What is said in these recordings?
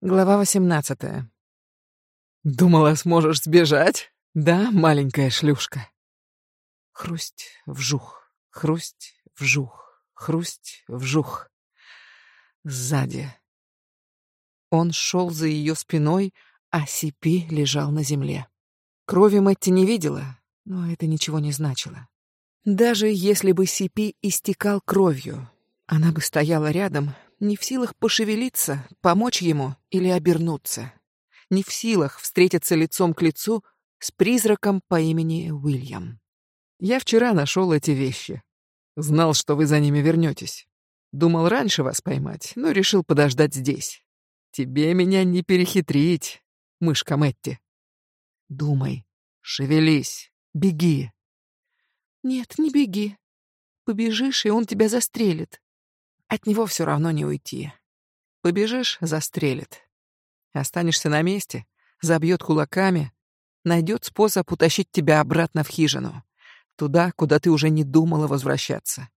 Глава 18. Думала, сможешь сбежать? Да, маленькая шлюшка. Хрусть, вжух, хрусть, вжух, хрусть, вжух. Сзади. Он шел за ее спиной, а Сипи лежал на земле. Крови Мэтти не видела, но это ничего не значило. Даже если бы Сипи истекал кровью, она бы стояла рядом, не в силах пошевелиться, помочь ему или обернуться. Не в силах встретиться лицом к лицу с призраком по имени Уильям. Я вчера нашел эти вещи. Знал, что вы за ними вернетесь. Думал раньше вас поймать, но решил подождать здесь. Тебе меня не перехитрить, мышка Мэтти. Думай, шевелись, беги. Нет, не беги. Побежишь, и он тебя застрелит. От него все равно не уйти. Побежишь — застрелит. Останешься на месте, забьет кулаками, найдет способ утащить тебя обратно в хижину, туда, куда ты уже не думала возвращаться.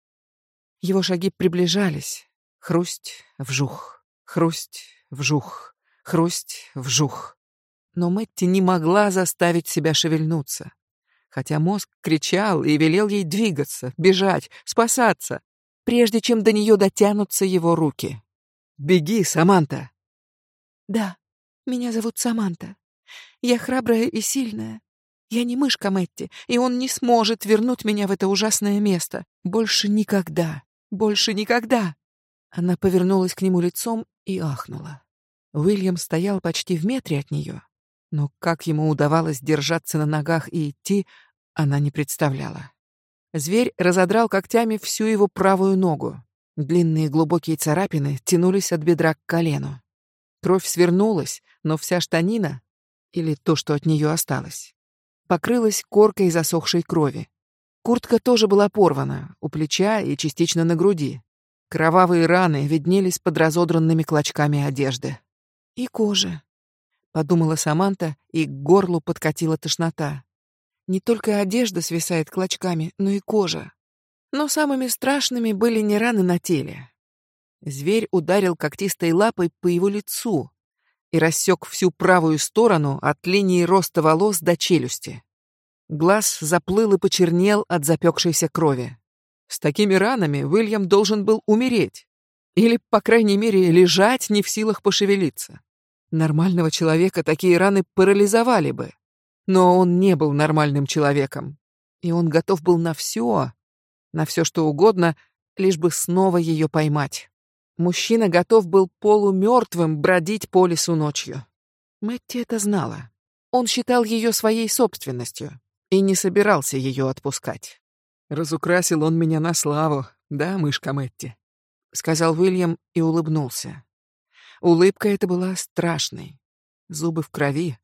Его шаги приближались. Хрусть, вжух, хрусть, вжух, хрусть, вжух. Но Мэтти не могла заставить себя шевельнуться. Хотя мозг кричал и велел ей двигаться, бежать, спасаться прежде чем до нее дотянутся его руки. «Беги, Саманта!» «Да, меня зовут Саманта. Я храбрая и сильная. Я не мышка Мэтти, и он не сможет вернуть меня в это ужасное место. Больше никогда. Больше никогда!» Она повернулась к нему лицом и ахнула. Уильям стоял почти в метре от нее, но как ему удавалось держаться на ногах и идти, она не представляла. Зверь разодрал когтями всю его правую ногу. Длинные глубокие царапины тянулись от бедра к колену. Кровь свернулась, но вся штанина, или то, что от нее осталось, покрылась коркой засохшей крови. Куртка тоже была порвана, у плеча и частично на груди. Кровавые раны виднелись под разодранными клочками одежды. «И кожа», — подумала Саманта, и к горлу подкатила тошнота. Не только одежда свисает клочками, но и кожа. Но самыми страшными были не раны на теле. Зверь ударил когтистой лапой по его лицу и рассек всю правую сторону от линии роста волос до челюсти. Глаз заплыл и почернел от запекшейся крови. С такими ранами Уильям должен был умереть. Или, по крайней мере, лежать не в силах пошевелиться. Нормального человека такие раны парализовали бы. Но он не был нормальным человеком. И он готов был на все, на все что угодно, лишь бы снова ее поймать. Мужчина готов был полумертвым бродить по лесу ночью. Мэтти это знала. Он считал ее своей собственностью и не собирался ее отпускать. «Разукрасил он меня на славу, да, мышка Мэтти?» — сказал Уильям и улыбнулся. Улыбка эта была страшной. Зубы в крови,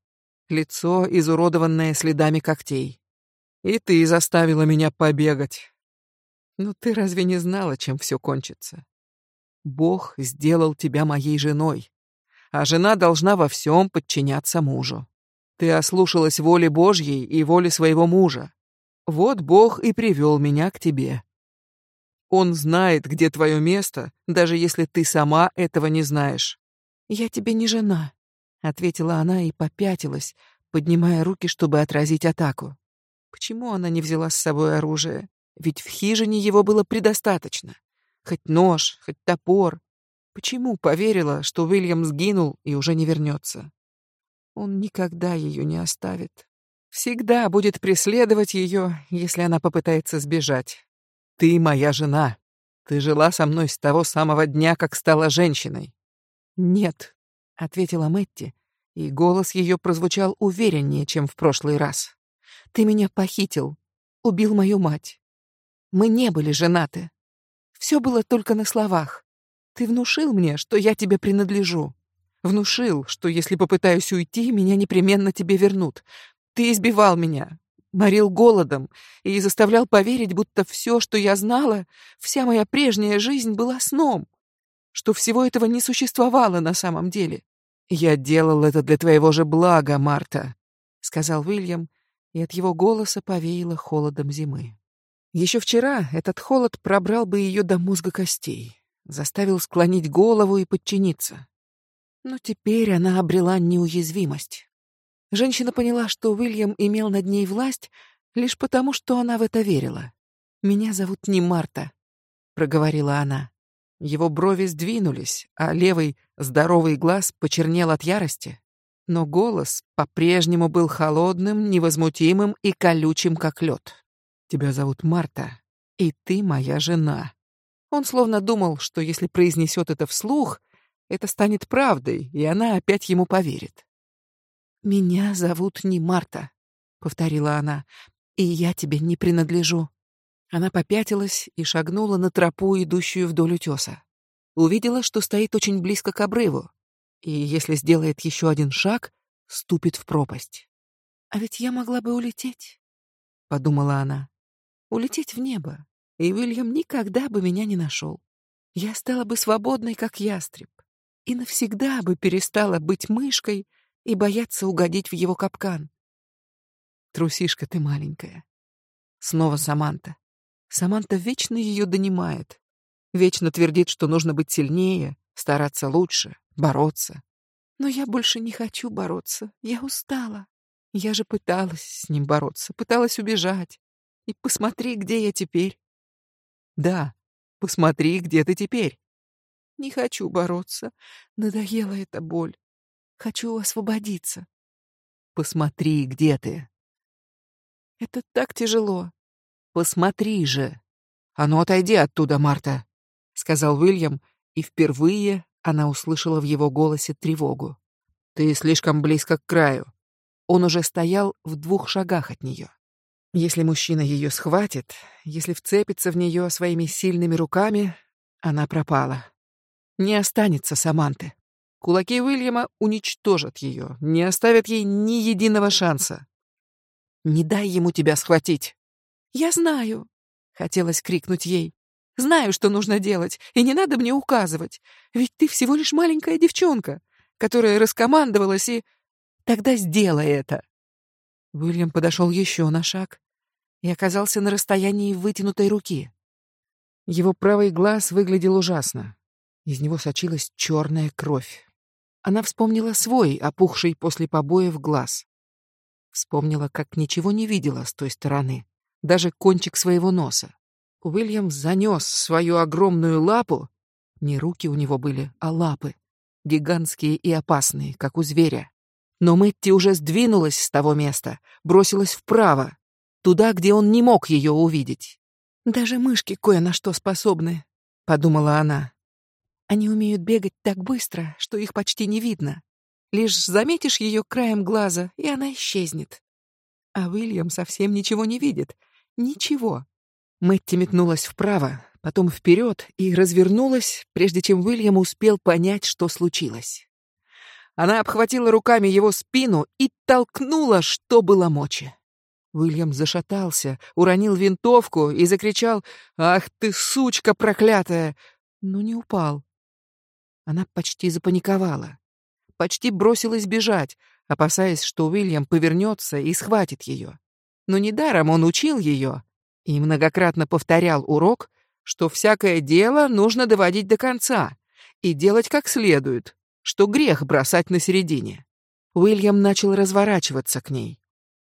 лицо, изуродованное следами когтей. И ты заставила меня побегать. Но ты разве не знала, чем все кончится? Бог сделал тебя моей женой, а жена должна во всем подчиняться мужу. Ты ослушалась воли Божьей и воли своего мужа. Вот Бог и привел меня к тебе. Он знает, где твое место, даже если ты сама этого не знаешь. Я тебе не жена, ответила она и попятилась, поднимая руки, чтобы отразить атаку. Почему она не взяла с собой оружие? Ведь в хижине его было предостаточно. Хоть нож, хоть топор. Почему поверила, что Уильям сгинул и уже не вернется? Он никогда ее не оставит. Всегда будет преследовать ее, если она попытается сбежать. Ты моя жена. Ты жила со мной с того самого дня, как стала женщиной. Нет, ответила Мэтти, и голос ее прозвучал увереннее, чем в прошлый раз. Ты меня похитил, убил мою мать. Мы не были женаты. Все было только на словах. Ты внушил мне, что я тебе принадлежу. Внушил, что если попытаюсь уйти, меня непременно тебе вернут. Ты избивал меня, морил голодом и заставлял поверить, будто все, что я знала, вся моя прежняя жизнь была сном что всего этого не существовало на самом деле. «Я делал это для твоего же блага, Марта», — сказал Уильям, и от его голоса повеяло холодом зимы. Еще вчера этот холод пробрал бы ее до мозга костей, заставил склонить голову и подчиниться. Но теперь она обрела неуязвимость. Женщина поняла, что Уильям имел над ней власть лишь потому, что она в это верила. «Меня зовут не Марта», — проговорила она. Его брови сдвинулись, а левый здоровый глаз почернел от ярости. Но голос по-прежнему был холодным, невозмутимым и колючим, как лед. «Тебя зовут Марта, и ты моя жена». Он словно думал, что если произнесет это вслух, это станет правдой, и она опять ему поверит. «Меня зовут не Марта», — повторила она, — «и я тебе не принадлежу». Она попятилась и шагнула на тропу, идущую вдоль утеса. Увидела, что стоит очень близко к обрыву, и если сделает еще один шаг, ступит в пропасть. «А ведь я могла бы улететь», — подумала она. «Улететь в небо, и Уильям никогда бы меня не нашел. Я стала бы свободной, как ястреб, и навсегда бы перестала быть мышкой и бояться угодить в его капкан. Трусишка ты маленькая. Снова Саманта. Саманта вечно ее донимает. Вечно твердит, что нужно быть сильнее, стараться лучше, бороться. Но я больше не хочу бороться. Я устала. Я же пыталась с ним бороться, пыталась убежать. И посмотри, где я теперь. Да, посмотри, где ты теперь. Не хочу бороться. Надоела эта боль. Хочу освободиться. Посмотри, где ты. Это так тяжело. Посмотри же. А ну отойди оттуда, Марта, сказал Уильям, и впервые она услышала в его голосе тревогу. Ты слишком близко к краю. Он уже стоял в двух шагах от нее. Если мужчина ее схватит, если вцепится в нее своими сильными руками, она пропала. Не останется Саманты. Кулаки Уильяма уничтожат ее, не оставят ей ни единого шанса. Не дай ему тебя схватить. «Я знаю!» — хотелось крикнуть ей. «Знаю, что нужно делать, и не надо мне указывать. Ведь ты всего лишь маленькая девчонка, которая раскомандовалась и... Тогда сделай это!» Уильям подошел еще на шаг и оказался на расстоянии вытянутой руки. Его правый глаз выглядел ужасно. Из него сочилась черная кровь. Она вспомнила свой, опухший после побоев глаз. Вспомнила, как ничего не видела с той стороны даже кончик своего носа. Уильям занес свою огромную лапу. Не руки у него были, а лапы. Гигантские и опасные, как у зверя. Но Мэтти уже сдвинулась с того места, бросилась вправо, туда, где он не мог ее увидеть. «Даже мышки кое на что способны», — подумала она. «Они умеют бегать так быстро, что их почти не видно. Лишь заметишь ее краем глаза, и она исчезнет. А Уильям совсем ничего не видит, Ничего. Мэтти метнулась вправо, потом вперед и развернулась, прежде чем Уильям успел понять, что случилось. Она обхватила руками его спину и толкнула, что было мочи. Уильям зашатался, уронил винтовку и закричал «Ах ты, сучка проклятая!» но не упал. Она почти запаниковала, почти бросилась бежать, опасаясь, что Уильям повернется и схватит ее. Но недаром он учил ее и многократно повторял урок, что всякое дело нужно доводить до конца и делать как следует, что грех бросать на середине. Уильям начал разворачиваться к ней.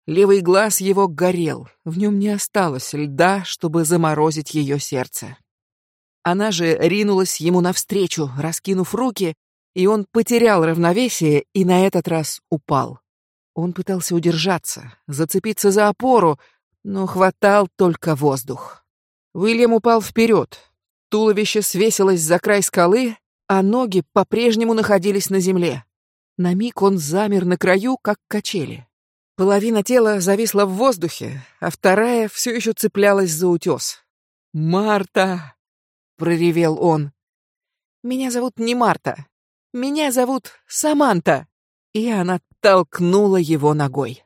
Левый глаз его горел, в нем не осталось льда, чтобы заморозить ее сердце. Она же ринулась ему навстречу, раскинув руки, и он потерял равновесие и на этот раз упал. Он пытался удержаться, зацепиться за опору, но хватал только воздух. Уильям упал вперед. Туловище свесилось за край скалы, а ноги по-прежнему находились на земле. На миг он замер на краю, как качели. Половина тела зависла в воздухе, а вторая все еще цеплялась за утес. «Марта!» — проревел он. «Меня зовут не Марта. Меня зовут Саманта!» И она толкнула его ногой.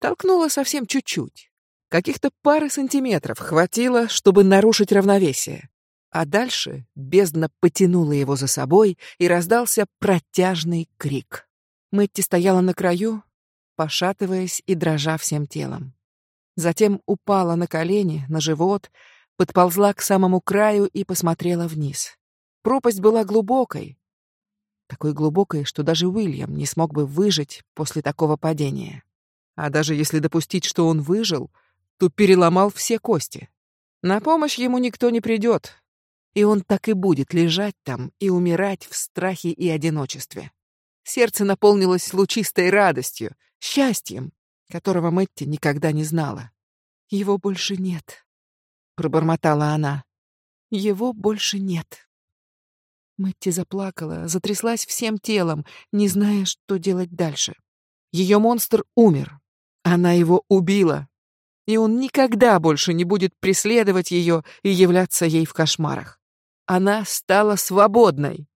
Толкнула совсем чуть-чуть. Каких-то пары сантиметров хватило, чтобы нарушить равновесие. А дальше бездна потянула его за собой, и раздался протяжный крик. Мэтти стояла на краю, пошатываясь и дрожа всем телом. Затем упала на колени, на живот, подползла к самому краю и посмотрела вниз. Пропасть была глубокой, такой глубокой, что даже Уильям не смог бы выжить после такого падения. А даже если допустить, что он выжил, то переломал все кости. На помощь ему никто не придет, и он так и будет лежать там и умирать в страхе и одиночестве. Сердце наполнилось лучистой радостью, счастьем, которого Мэтти никогда не знала. «Его больше нет», — пробормотала она. «Его больше нет». Мэтти заплакала, затряслась всем телом, не зная, что делать дальше. Ее монстр умер. Она его убила. И он никогда больше не будет преследовать ее и являться ей в кошмарах. Она стала свободной.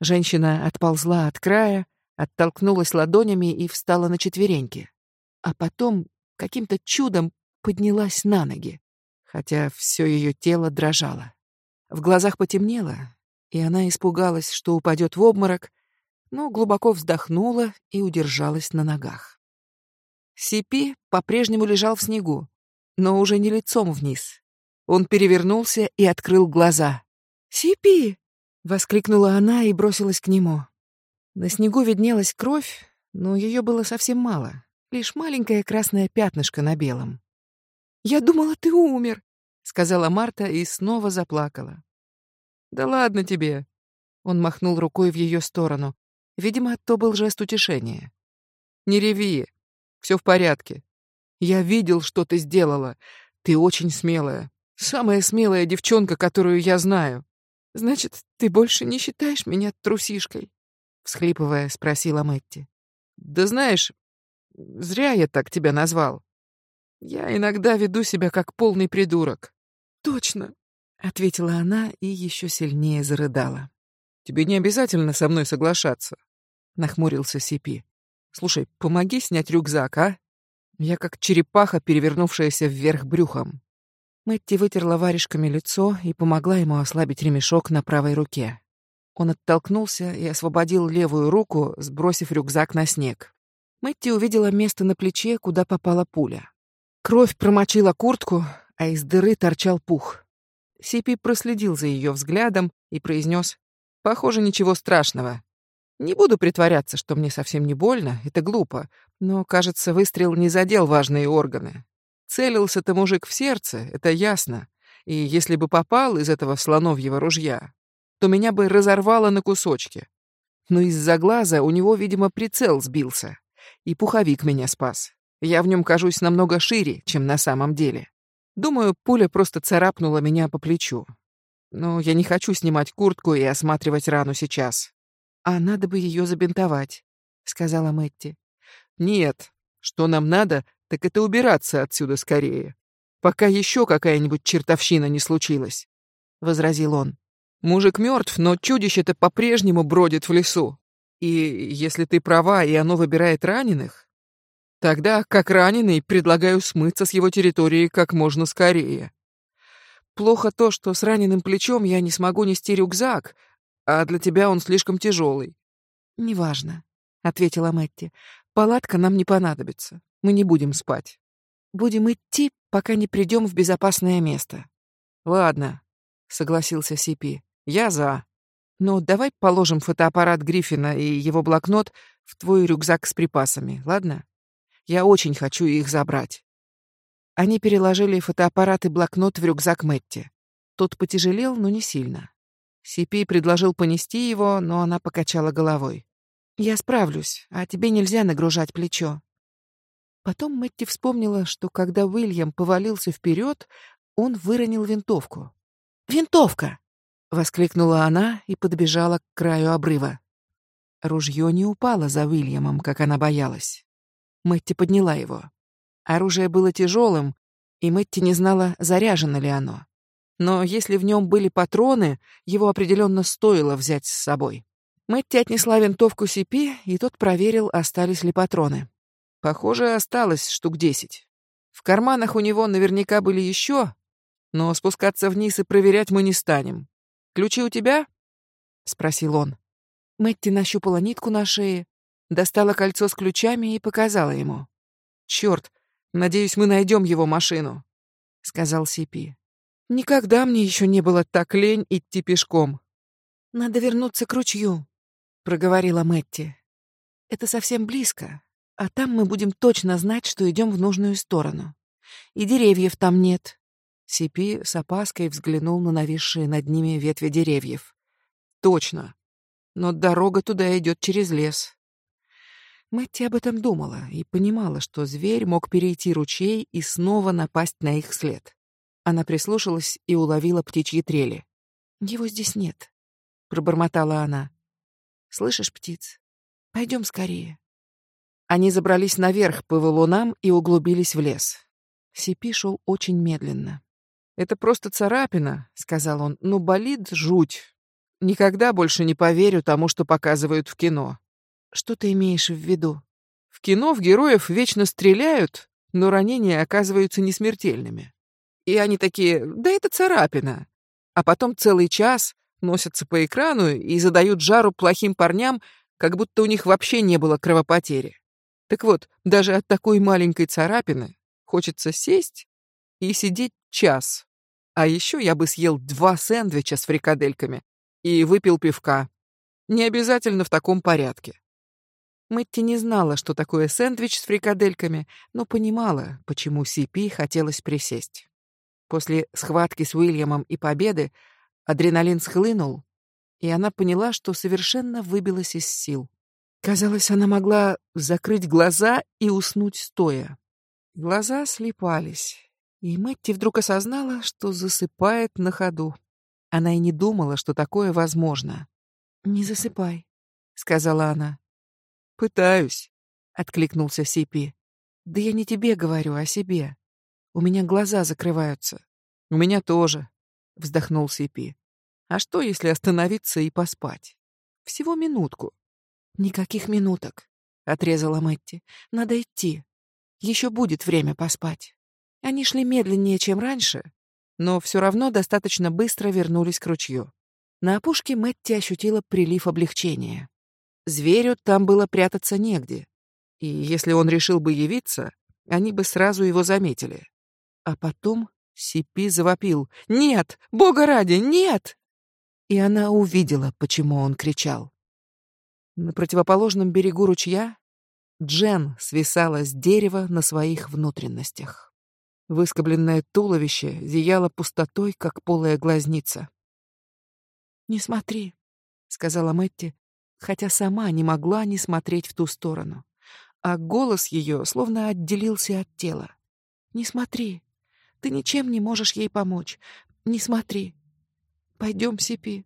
Женщина отползла от края, оттолкнулась ладонями и встала на четвереньки. А потом каким-то чудом поднялась на ноги, хотя все ее тело дрожало. В глазах потемнело, и она испугалась, что упадет в обморок, но глубоко вздохнула и удержалась на ногах. Сипи по-прежнему лежал в снегу, но уже не лицом вниз. Он перевернулся и открыл глаза. «Сипи!» — воскликнула она и бросилась к нему. На снегу виднелась кровь, но ее было совсем мало, лишь маленькое красное пятнышко на белом. «Я думала, ты умер», — сказала Марта и снова заплакала. «Да ладно тебе!» Он махнул рукой в ее сторону. Видимо, то был жест утешения. «Не реви. Все в порядке. Я видел, что ты сделала. Ты очень смелая. Самая смелая девчонка, которую я знаю. Значит, ты больше не считаешь меня трусишкой?» Всхлипывая, спросила Мэтти. «Да знаешь, зря я так тебя назвал. Я иногда веду себя как полный придурок». «Точно ответила она и еще сильнее зарыдала. Тебе не обязательно со мной соглашаться, нахмурился Сипи. Слушай, помоги снять рюкзак, а? Я как черепаха, перевернувшаяся вверх брюхом. Мэтти вытерла варежками лицо и помогла ему ослабить ремешок на правой руке. Он оттолкнулся и освободил левую руку, сбросив рюкзак на снег. Мэтти увидела место на плече, куда попала пуля. Кровь промочила куртку, а из дыры торчал пух. Сипи проследил за ее взглядом и произнес: «Похоже, ничего страшного. Не буду притворяться, что мне совсем не больно, это глупо, но, кажется, выстрел не задел важные органы. Целился-то мужик в сердце, это ясно, и если бы попал из этого слоновьего ружья, то меня бы разорвало на кусочки. Но из-за глаза у него, видимо, прицел сбился, и пуховик меня спас. Я в нем кажусь намного шире, чем на самом деле. Думаю, пуля просто царапнула меня по плечу. Но я не хочу снимать куртку и осматривать рану сейчас. А надо бы ее забинтовать, сказала Мэтти. Нет, что нам надо, так это убираться отсюда скорее, пока еще какая-нибудь чертовщина не случилась, возразил он. Мужик мертв, но чудище-то по-прежнему бродит в лесу. И если ты права, и оно выбирает раненых, Тогда, как раненый, предлагаю смыться с его территории как можно скорее. Плохо то, что с раненым плечом я не смогу нести рюкзак, а для тебя он слишком тяжелый. Неважно, ответила Мэтти. Палатка нам не понадобится. Мы не будем спать. Будем идти, пока не придем в безопасное место. Ладно, согласился Сипи. Я за. Но давай положим фотоаппарат Гриффина и его блокнот в твой рюкзак с припасами, ладно? Я очень хочу их забрать. Они переложили фотоаппарат и блокнот в рюкзак Мэтти. Тот потяжелел, но не сильно. Сипи предложил понести его, но она покачала головой. «Я справлюсь, а тебе нельзя нагружать плечо». Потом Мэтти вспомнила, что когда Уильям повалился вперед, он выронил винтовку. «Винтовка!» — воскликнула она и подбежала к краю обрыва. Ружье не упало за Уильямом, как она боялась. Мэтти подняла его. Оружие было тяжелым, и Мэтти не знала, заряжено ли оно. Но если в нем были патроны, его определенно стоило взять с собой. Мэтти отнесла винтовку Сипи, и тот проверил, остались ли патроны. Похоже, осталось штук десять. В карманах у него наверняка были еще, но спускаться вниз и проверять мы не станем. Ключи у тебя? спросил он. Мэтти нащупала нитку на шее, достала кольцо с ключами и показала ему. «Чёрт, надеюсь, мы найдем его машину», — сказал Сипи. «Никогда мне еще не было так лень идти пешком». «Надо вернуться к ручью», — проговорила Мэтти. «Это совсем близко, а там мы будем точно знать, что идем в нужную сторону. И деревьев там нет». Сипи с опаской взглянул на нависшие над ними ветви деревьев. «Точно. Но дорога туда идет через лес». Мэтти об этом думала и понимала, что зверь мог перейти ручей и снова напасть на их след. Она прислушалась и уловила птичьи трели. «Его здесь нет», — пробормотала она. «Слышишь, птиц? Пойдем скорее». Они забрались наверх по валунам и углубились в лес. Сипи шел очень медленно. «Это просто царапина», — сказал он, — «но болит жуть. Никогда больше не поверю тому, что показывают в кино». «Что ты имеешь в виду?» «В кино в героев вечно стреляют, но ранения оказываются несмертельными. И они такие, да это царапина. А потом целый час носятся по экрану и задают жару плохим парням, как будто у них вообще не было кровопотери. Так вот, даже от такой маленькой царапины хочется сесть и сидеть час. А еще я бы съел два сэндвича с фрикадельками и выпил пивка. Не обязательно в таком порядке. Мэтти не знала, что такое сэндвич с фрикадельками, но понимала, почему Сипи хотелось присесть. После схватки с Уильямом и победы адреналин схлынул, и она поняла, что совершенно выбилась из сил. Казалось, она могла закрыть глаза и уснуть стоя. Глаза слепались, и Мэтти вдруг осознала, что засыпает на ходу. Она и не думала, что такое возможно. «Не засыпай», — сказала она. «Пытаюсь», — откликнулся Сипи. «Да я не тебе говорю, а себе. У меня глаза закрываются». «У меня тоже», — вздохнул Сипи. «А что, если остановиться и поспать? Всего минутку». «Никаких минуток», — отрезала Мэтти. «Надо идти. Еще будет время поспать». Они шли медленнее, чем раньше, но все равно достаточно быстро вернулись к ручью. На опушке Мэтти ощутила прилив облегчения. Зверю там было прятаться негде, и если он решил бы явиться, они бы сразу его заметили. А потом Сипи завопил «Нет! Бога ради, нет!» И она увидела, почему он кричал. На противоположном берегу ручья Джен свисала с дерева на своих внутренностях. Выскобленное туловище зияло пустотой, как полая глазница. «Не смотри», — сказала Мэтти, хотя сама не могла не смотреть в ту сторону. А голос ее словно отделился от тела. «Не смотри. Ты ничем не можешь ей помочь. Не смотри. Пойдем, Сипи.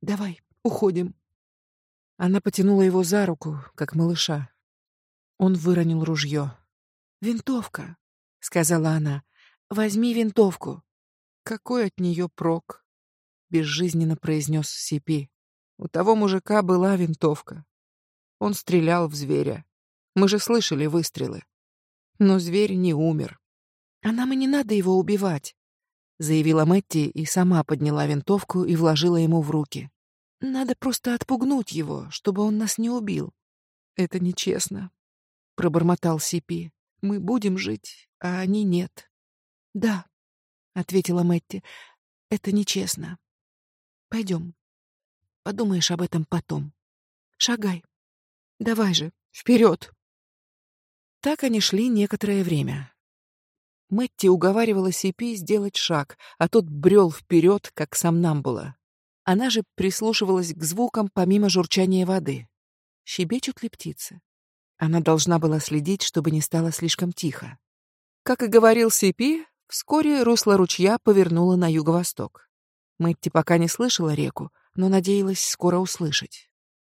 Давай, уходим». Она потянула его за руку, как малыша. Он выронил ружье. «Винтовка», — сказала она. «Возьми винтовку». «Какой от нее прок?» — безжизненно произнес Сипи. «У того мужика была винтовка. Он стрелял в зверя. Мы же слышали выстрелы. Но зверь не умер. А нам и не надо его убивать», — заявила Мэтти и сама подняла винтовку и вложила ему в руки. Надо просто отпугнуть его, чтобы он нас не убил. Это нечестно, пробормотал Сипи. Мы будем жить, а они нет. Да, ответила Мэтти. Это нечестно. Пойдем. Подумаешь об этом потом. Шагай. Давай же, вперед. Так они шли некоторое время. Мэтти уговаривала Сипи сделать шаг, а тот брел вперед, как сам Намбула. Она же прислушивалась к звукам помимо журчания воды. Щебечут ли птицы? Она должна была следить, чтобы не стало слишком тихо. Как и говорил Сипи, вскоре русло ручья повернуло на юго-восток. Мэтти пока не слышала реку, но надеялась скоро услышать.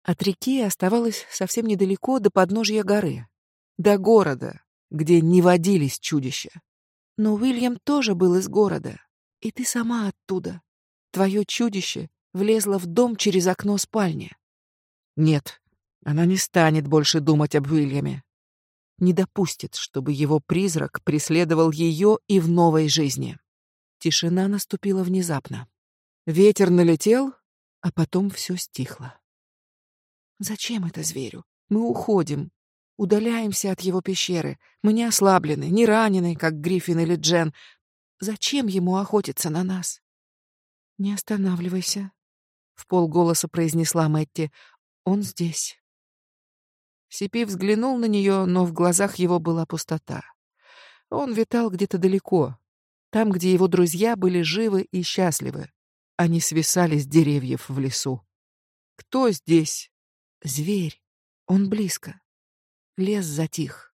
От реки оставалось совсем недалеко до подножья горы, до города, где не водились чудища. Но Уильям тоже был из города, и ты сама оттуда. Твое чудище влезла в дом через окно спальни. Нет, она не станет больше думать об Уильяме. Не допустит, чтобы его призрак преследовал ее и в новой жизни. Тишина наступила внезапно. Ветер налетел, а потом все стихло. Зачем это зверю? Мы уходим, удаляемся от его пещеры. Мы не ослаблены, не ранены, как Гриффин или Джен. Зачем ему охотиться на нас? Не останавливайся, в полголоса произнесла Мэтти. Он здесь. Сипи взглянул на нее, но в глазах его была пустота. Он витал где-то далеко, там, где его друзья были живы и счастливы. Они свисали с деревьев в лесу. Кто здесь? Зверь. Он близко. Лес затих.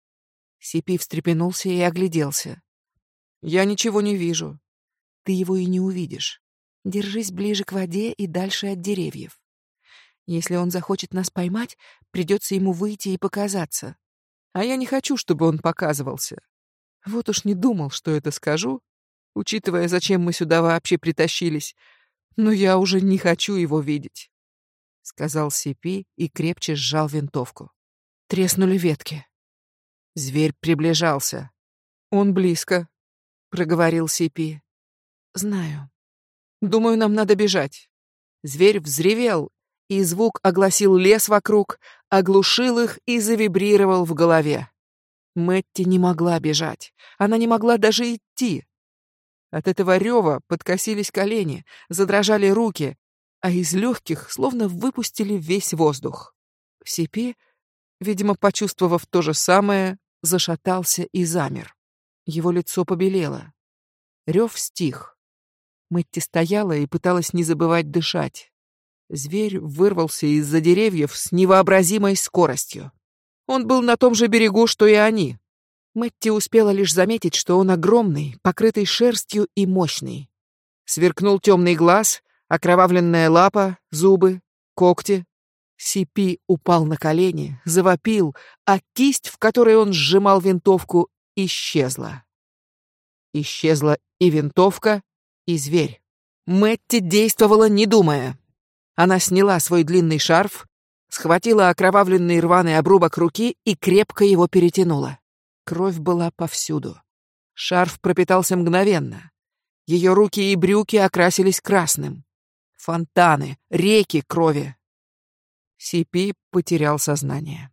Сипи встрепенулся и огляделся. Я ничего не вижу. Ты его и не увидишь. Держись ближе к воде и дальше от деревьев. Если он захочет нас поймать, придется ему выйти и показаться. А я не хочу, чтобы он показывался. Вот уж не думал, что это скажу, учитывая, зачем мы сюда вообще притащились. Но я уже не хочу его видеть, — сказал Сипи и крепче сжал винтовку. Треснули ветки. Зверь приближался. Он близко, — проговорил Сипи. Знаю. Думаю, нам надо бежать. Зверь взревел, и звук огласил лес вокруг, оглушил их и завибрировал в голове. Мэтти не могла бежать. Она не могла даже идти. От этого рева подкосились колени, задрожали руки, а из легких словно выпустили весь воздух. Сипи, видимо, почувствовав то же самое, зашатался и замер. Его лицо побелело. Рев стих. Мэтти стояла и пыталась не забывать дышать. Зверь вырвался из-за деревьев с невообразимой скоростью. Он был на том же берегу, что и они. Мэтти успела лишь заметить, что он огромный, покрытый шерстью и мощный. Сверкнул темный глаз, окровавленная лапа, зубы, когти. Сипи упал на колени, завопил, а кисть, в которой он сжимал винтовку, исчезла. Исчезла и винтовка, и зверь. Мэтти действовала, не думая. Она сняла свой длинный шарф, схватила окровавленный рваный обрубок руки и крепко его перетянула. Кровь была повсюду. Шарф пропитался мгновенно. Ее руки и брюки окрасились красным. Фонтаны, реки крови. Сипи потерял сознание.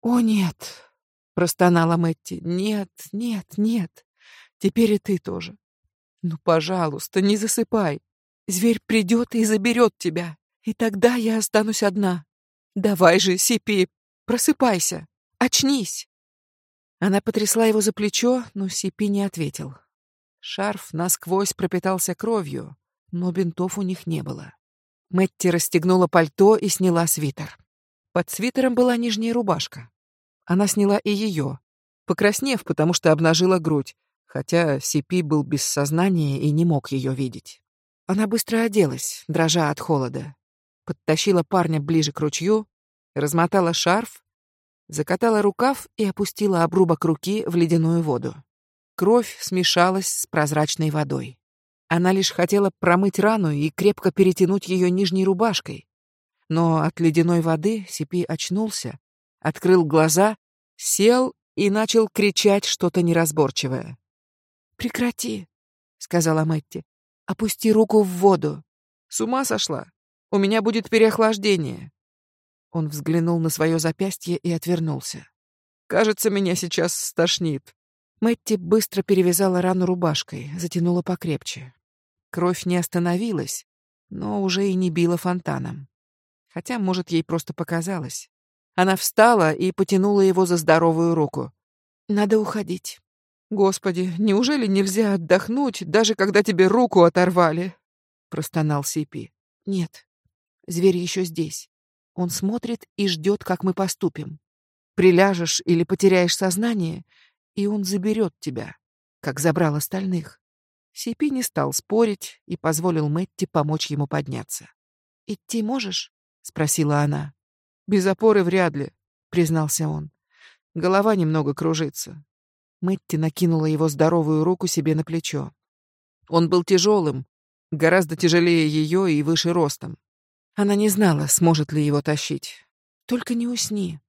«О, нет!» — простонала Мэтти. «Нет, нет, нет. Теперь и ты тоже. Ну, пожалуйста, не засыпай. Зверь придет и заберет тебя, и тогда я останусь одна. Давай же, Сипи, просыпайся, очнись. Она потрясла его за плечо, но Сипи не ответил. Шарф насквозь пропитался кровью, но бинтов у них не было. Мэтти расстегнула пальто и сняла свитер. Под свитером была нижняя рубашка. Она сняла и ее, покраснев, потому что обнажила грудь, хотя Сипи был без сознания и не мог ее видеть. Она быстро оделась, дрожа от холода. Подтащила парня ближе к ручью, размотала шарф, закатала рукав и опустила обрубок руки в ледяную воду. Кровь смешалась с прозрачной водой. Она лишь хотела промыть рану и крепко перетянуть ее нижней рубашкой. Но от ледяной воды Сипи очнулся, открыл глаза, сел и начал кричать что-то неразборчивое. «Прекрати», — сказала Мэтти. Опусти руку в воду. С ума сошла? У меня будет переохлаждение. Он взглянул на свое запястье и отвернулся. Кажется, меня сейчас стошнит. Мэтти быстро перевязала рану рубашкой, затянула покрепче. Кровь не остановилась, но уже и не била фонтаном. Хотя, может, ей просто показалось. Она встала и потянула его за здоровую руку. «Надо уходить». Господи, неужели нельзя отдохнуть, даже когда тебе руку оторвали? простонал Сипи. Нет. Зверь еще здесь. Он смотрит и ждет, как мы поступим. Приляжешь или потеряешь сознание, и он заберет тебя, как забрал остальных. Сипи не стал спорить и позволил Мэтти помочь ему подняться. «Идти можешь?» — спросила она. «Без опоры вряд ли», — признался он. «Голова немного кружится. Мэтти накинула его здоровую руку себе на плечо. Он был тяжелым, гораздо тяжелее ее и выше ростом. Она не знала, сможет ли его тащить. «Только не усни».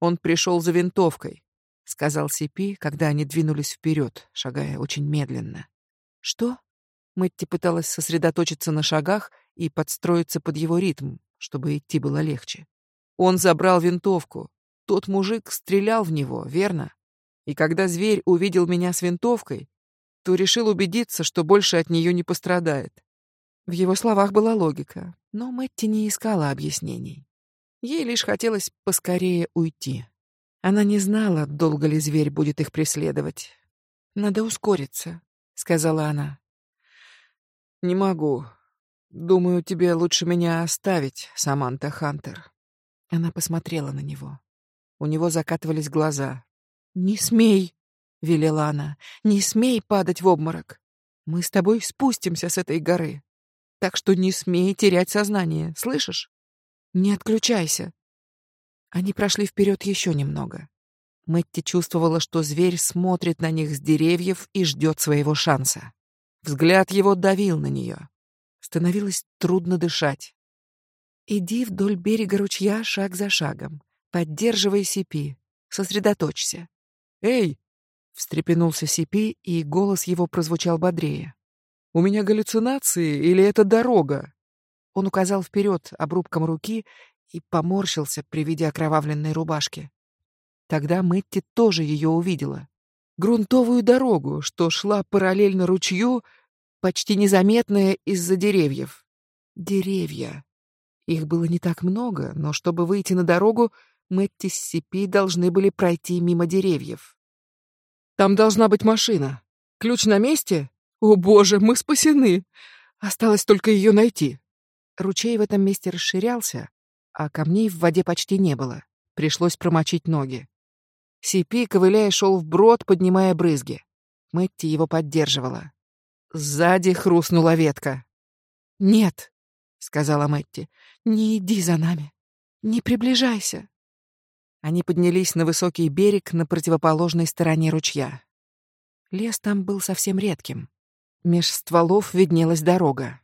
«Он пришел за винтовкой», — сказал Сипи, когда они двинулись вперед, шагая очень медленно. «Что?» Мэтти пыталась сосредоточиться на шагах и подстроиться под его ритм, чтобы идти было легче. «Он забрал винтовку. Тот мужик стрелял в него, верно?» И когда зверь увидел меня с винтовкой, то решил убедиться, что больше от нее не пострадает. В его словах была логика, но Мэтти не искала объяснений. Ей лишь хотелось поскорее уйти. Она не знала, долго ли зверь будет их преследовать. «Надо ускориться», — сказала она. «Не могу. Думаю, тебе лучше меня оставить, Саманта Хантер». Она посмотрела на него. У него закатывались глаза. «Не смей!» — велела она. «Не смей падать в обморок. Мы с тобой спустимся с этой горы. Так что не смей терять сознание, слышишь? Не отключайся. Они прошли вперед еще немного. Мэтти чувствовала, что зверь смотрит на них с деревьев и ждет своего шанса. Взгляд его давил на нее. Становилось трудно дышать. «Иди вдоль берега ручья шаг за шагом. Поддерживай Сипи. Сосредоточься». «Эй!» — встрепенулся Сипи, и голос его прозвучал бодрее. «У меня галлюцинации или это дорога?» Он указал вперед обрубком руки и поморщился при виде окровавленной рубашки. Тогда Мэтти тоже ее увидела. Грунтовую дорогу, что шла параллельно ручью, почти незаметная из-за деревьев. Деревья. Их было не так много, но чтобы выйти на дорогу, Мэтти с Сипи должны были пройти мимо деревьев. «Там должна быть машина. Ключ на месте? О, боже, мы спасены! Осталось только ее найти!» Ручей в этом месте расширялся, а камней в воде почти не было. Пришлось промочить ноги. Сипи, ковыляя, шел вброд, поднимая брызги. Мэтти его поддерживала. Сзади хрустнула ветка. «Нет», — сказала Мэтти, — «не иди за нами. Не приближайся». Они поднялись на высокий берег на противоположной стороне ручья. Лес там был совсем редким. Меж стволов виднелась дорога.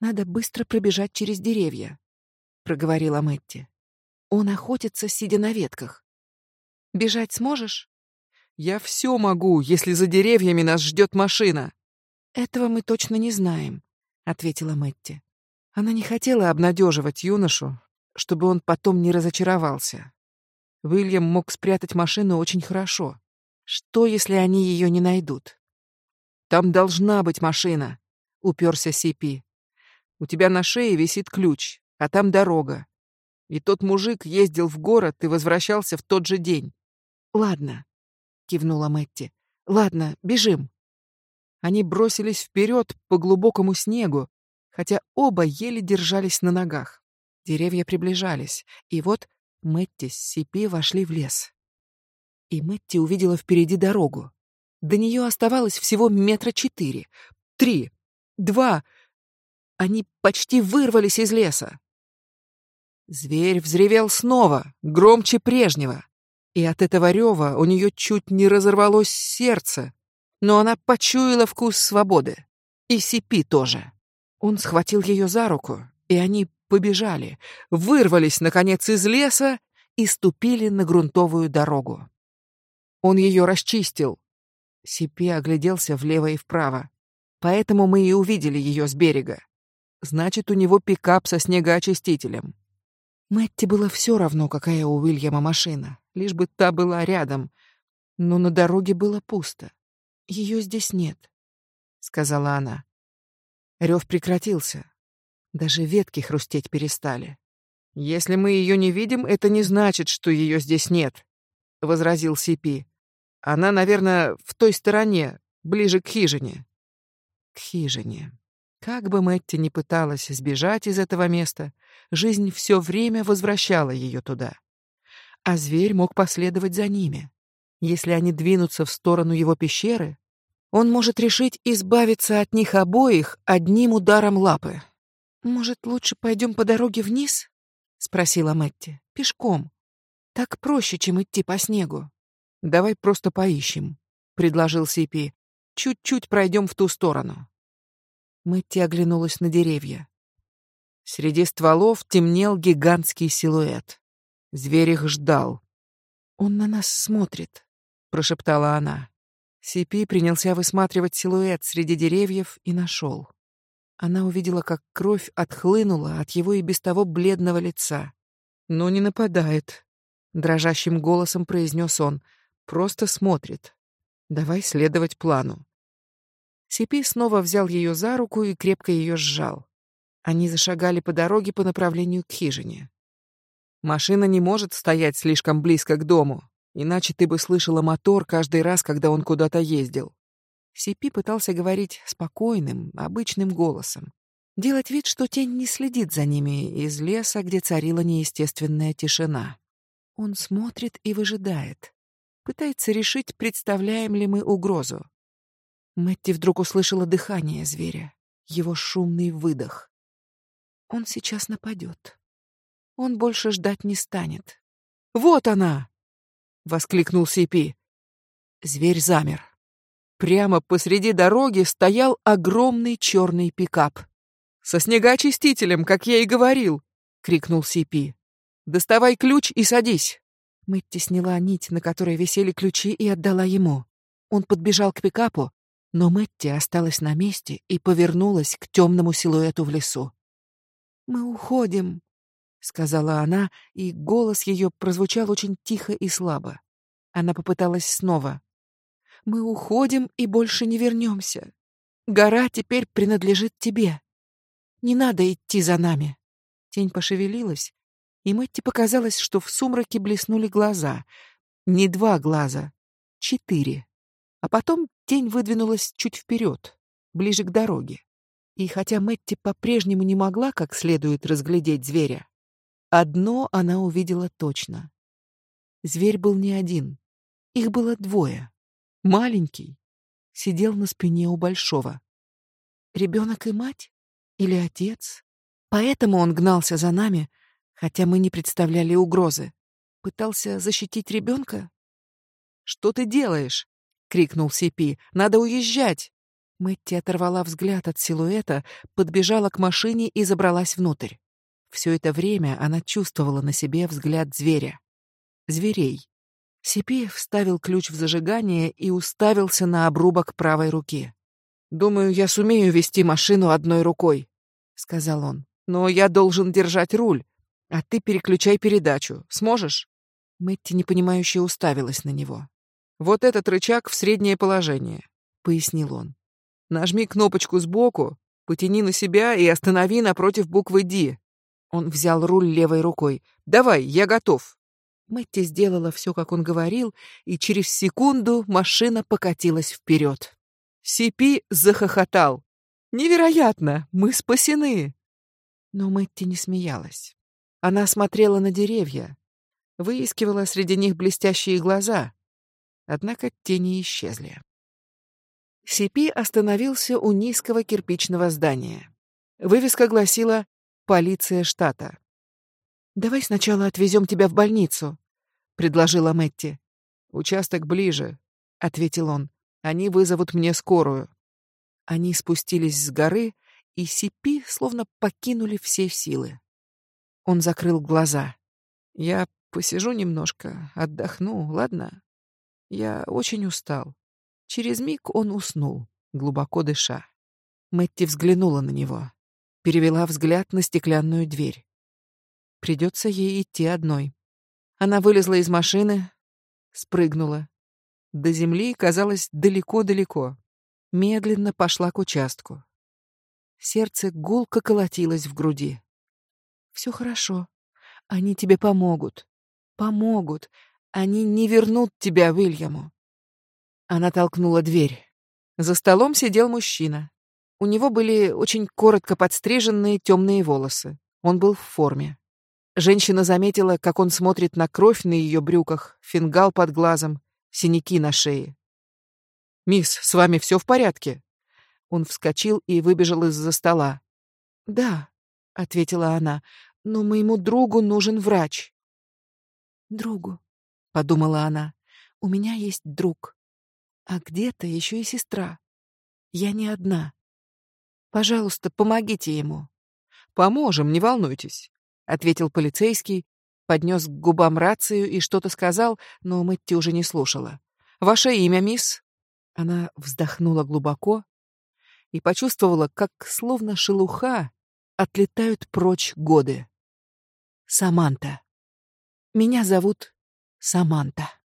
Надо быстро пробежать через деревья проговорила Мэтти. Он охотится, сидя на ветках. Бежать сможешь? Я все могу, если за деревьями нас ждет машина. Этого мы точно не знаем, ответила Мэтти. Она не хотела обнадеживать юношу, чтобы он потом не разочаровался. Уильям мог спрятать машину очень хорошо. Что, если они ее не найдут? Там должна быть машина, уперся Сипи. У тебя на шее висит ключ а там дорога. И тот мужик ездил в город и возвращался в тот же день. Ладно, кивнула Мэтти. Ладно, бежим. Они бросились вперед по глубокому снегу, хотя оба еле держались на ногах. Деревья приближались, и вот Мэтти с Сипи вошли в лес. И Мэтти увидела впереди дорогу. До нее оставалось всего метра четыре, три, два. Они почти вырвались из леса. Зверь взревел снова, громче прежнего. И от этого рева у нее чуть не разорвалось сердце, но она почуяла вкус свободы. И Сипи тоже. Он схватил ее за руку, и они побежали, вырвались, наконец, из леса и ступили на грунтовую дорогу. Он ее расчистил. Сипи огляделся влево и вправо. Поэтому мы и увидели ее с берега. Значит, у него пикап со снегоочистителем. Мэтти было все равно, какая у Уильяма машина, лишь бы та была рядом. Но на дороге было пусто. Ее здесь нет, сказала она. Рев прекратился. Даже ветки хрустеть перестали. Если мы ее не видим, это не значит, что ее здесь нет, возразил Сипи. Она, наверное, в той стороне, ближе к хижине. К хижине. Как бы Мэтти ни пыталась сбежать из этого места, жизнь все время возвращала ее туда. А зверь мог последовать за ними. Если они двинутся в сторону его пещеры, он может решить избавиться от них обоих одним ударом лапы. «Может, лучше пойдем по дороге вниз?» — спросила Мэтти. «Пешком. Так проще, чем идти по снегу». «Давай просто поищем», — предложил Сипи. «Чуть-чуть пройдем в ту сторону». Мэтти оглянулась на деревья. Среди стволов темнел гигантский силуэт. Зверь их ждал. «Он на нас смотрит», — прошептала она. Сипи принялся высматривать силуэт среди деревьев и нашел. Она увидела, как кровь отхлынула от его и без того бледного лица. «Но не нападает», — дрожащим голосом произнес он. «Просто смотрит. Давай следовать плану». Сипи снова взял ее за руку и крепко ее сжал. Они зашагали по дороге по направлению к хижине. Машина не может стоять слишком близко к дому, иначе ты бы слышала мотор каждый раз, когда он куда-то ездил. Сипи пытался говорить спокойным, обычным голосом. Делать вид, что тень не следит за ними из леса, где царила неестественная тишина. Он смотрит и выжидает. Пытается решить, представляем ли мы угрозу. Мэтти вдруг услышала дыхание зверя, его шумный выдох. Он сейчас нападет. Он больше ждать не станет. «Вот она!» — воскликнул Сипи. Зверь замер. Прямо посреди дороги стоял огромный черный пикап. «Со снегоочистителем, как я и говорил!» — крикнул Сипи. «Доставай ключ и садись!» Мэтти сняла нить, на которой висели ключи, и отдала ему. Он подбежал к пикапу, но Мэтти осталась на месте и повернулась к темному силуэту в лесу. «Мы уходим», — сказала она, и голос ее прозвучал очень тихо и слабо. Она попыталась снова. «Мы уходим и больше не вернемся. Гора теперь принадлежит тебе. Не надо идти за нами». Тень пошевелилась, и Мэтти показалось, что в сумраке блеснули глаза. Не два глаза, четыре. А потом тень выдвинулась чуть вперед, ближе к дороге. И хотя Мэтти по-прежнему не могла как следует разглядеть зверя, одно она увидела точно. Зверь был не один. Их было двое. Маленький сидел на спине у большого. Ребенок и мать? Или отец? Поэтому он гнался за нами, хотя мы не представляли угрозы. Пытался защитить ребенка? «Что ты делаешь?» — крикнул Сипи. «Надо уезжать!» Мэтти оторвала взгляд от силуэта, подбежала к машине и забралась внутрь. Все это время она чувствовала на себе взгляд зверя. Зверей. Сипи вставил ключ в зажигание и уставился на обрубок правой руки. «Думаю, я сумею вести машину одной рукой», — сказал он. «Но я должен держать руль. А ты переключай передачу. Сможешь? Мэтти непонимающе уставилась на него. Вот этот рычаг в среднее положение, пояснил он. Нажми кнопочку сбоку, потяни на себя и останови напротив буквы D. Он взял руль левой рукой. Давай, я готов. Мэтти сделала все, как он говорил, и через секунду машина покатилась вперед. Сипи захохотал. Невероятно, мы спасены. Но Мэтти не смеялась. Она смотрела на деревья, выискивала среди них блестящие глаза. Однако тени исчезли. Сипи остановился у низкого кирпичного здания. Вывеска гласила «Полиция штата». «Давай сначала отвезем тебя в больницу», — предложила Мэтти. «Участок ближе», — ответил он. «Они вызовут мне скорую». Они спустились с горы, и Сипи словно покинули все силы. Он закрыл глаза. Я посижу немножко, отдохну, ладно? Я очень устал. Через миг он уснул, глубоко дыша. Мэтти взглянула на него, перевела взгляд на стеклянную дверь. Придется ей идти одной. Она вылезла из машины, спрыгнула. До земли казалось далеко-далеко. Медленно пошла к участку. Сердце гулко колотилось в груди. Все хорошо. Они тебе помогут. Помогут. Они не вернут тебя Уильяму. Она толкнула дверь. За столом сидел мужчина. У него были очень коротко подстриженные темные волосы. Он был в форме. Женщина заметила, как он смотрит на кровь на ее брюках, фингал под глазом, синяки на шее. «Мисс, с вами все в порядке?» Он вскочил и выбежал из-за стола. «Да», — ответила она, — «но моему другу нужен врач». «Другу», — подумала она, — «у меня есть друг. А где-то еще и сестра. Я не одна. Пожалуйста, помогите ему». «Поможем, не волнуйтесь», — ответил полицейский, поднес к губам рацию и что-то сказал, но Мэтти уже не слушала. «Ваше имя, мисс?» Она вздохнула глубоко и почувствовала, как словно шелуха отлетают прочь годы. Саманта. Меня зовут Саманта.